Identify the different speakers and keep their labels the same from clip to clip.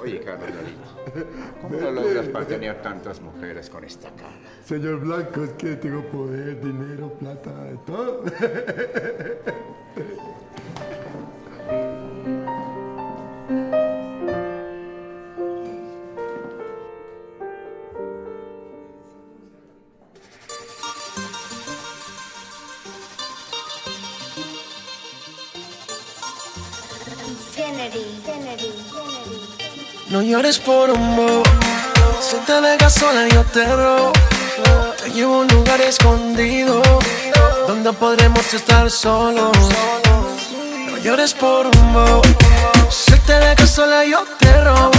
Speaker 1: Oye, David, ¿cómo lo logras para tener tantas mujeres con esta cara?
Speaker 2: Señor Blanco, es que tengo poder, dinero, plata, todo.
Speaker 3: No llores por un bo. Si te dejas sola, yo te robo. Te llevo a un lugar escondido donde podremos estar solos. No llores por un bo. Si te dejas sola, yo te robo.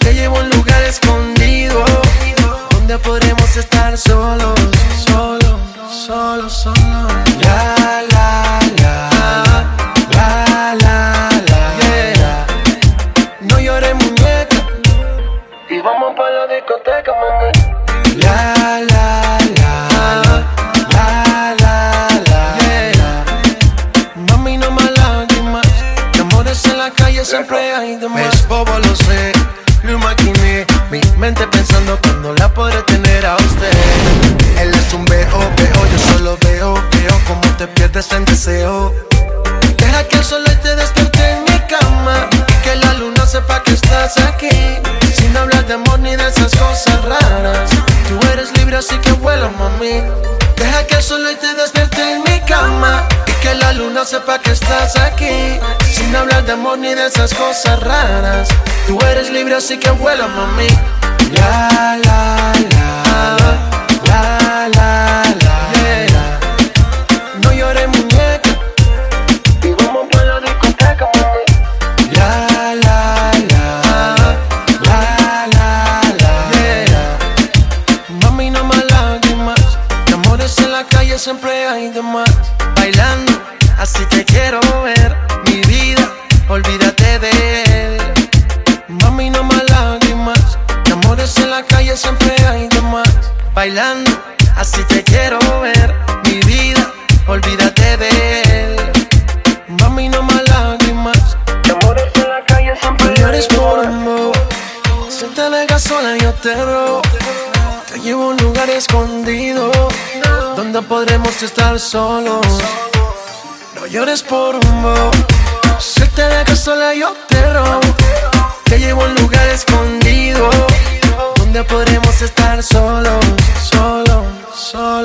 Speaker 3: Te llevo a un lugar escondido más. Es bobo, lo sé. Lo imaginé. Mi mente pensando cuando la podré tener a usted. Él es un veo, veo. Yo solo veo, veo como te pierdes en deseo. Deja que el sol te despierte en mi cama que la luna sepa que estás aquí Sin hablar de amor ni de esas cosas raras Tú eres libre así que vuela mami Deja que el sol te despierte en mi cama Y que la luna sepa que estás aquí Sin hablar de amor ni de esas cosas raras Tú eres libre así que vuela mami La la la La la la yeah. No llores muñeca y vamos pa' la discoteca, mami. La, la, la. La, la, la. Yeah. Mami, no más lágrimas. De amores en la calle siempre hay de más. Bailando, así te quiero así te quiero ver. Mi vida, olvídate de él. Mami, no más lágrimas. De amores en la calle siempre llores por amor. Si te dejas sola, yo te robo. Te llevo a un lugar escondido donde podremos estar solos. No llores por un bo. Si te dejas sola, yo te robo. Te llevo a un lugar escondido donde podremos estar solos,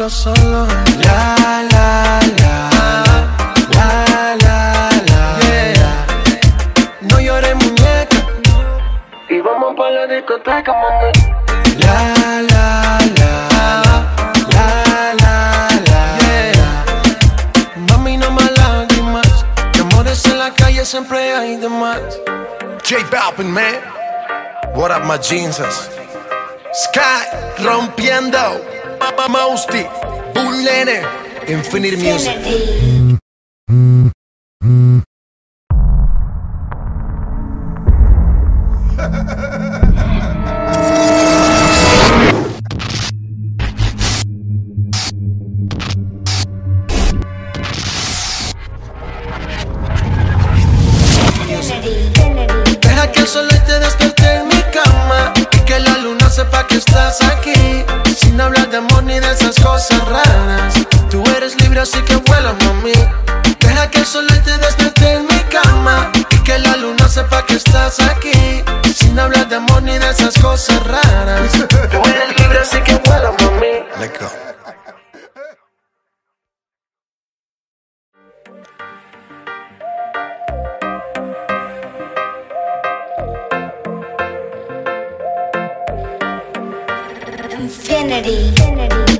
Speaker 3: solos. La, la, la. La, la, la. Yeah. No llores, muñeca. Y vamos pa' la discoteca, mami. La, la, la. La, la, la. Yeah. Mami, no más lágrimas. Amores en la calle siempre hay de más. J Balvin, man. What up, my jeans? Sky rompiendo. Papa Mausti, Bull Infinite Music. Infinity. así que vuela mami. Deja que el sol te despierte en mi cama. Y que la luna sepa que estás aquí. Sin hablar de amor ni de esas cosas raras. Tú eres libre así que vuela mami. Let go.
Speaker 4: Infinity.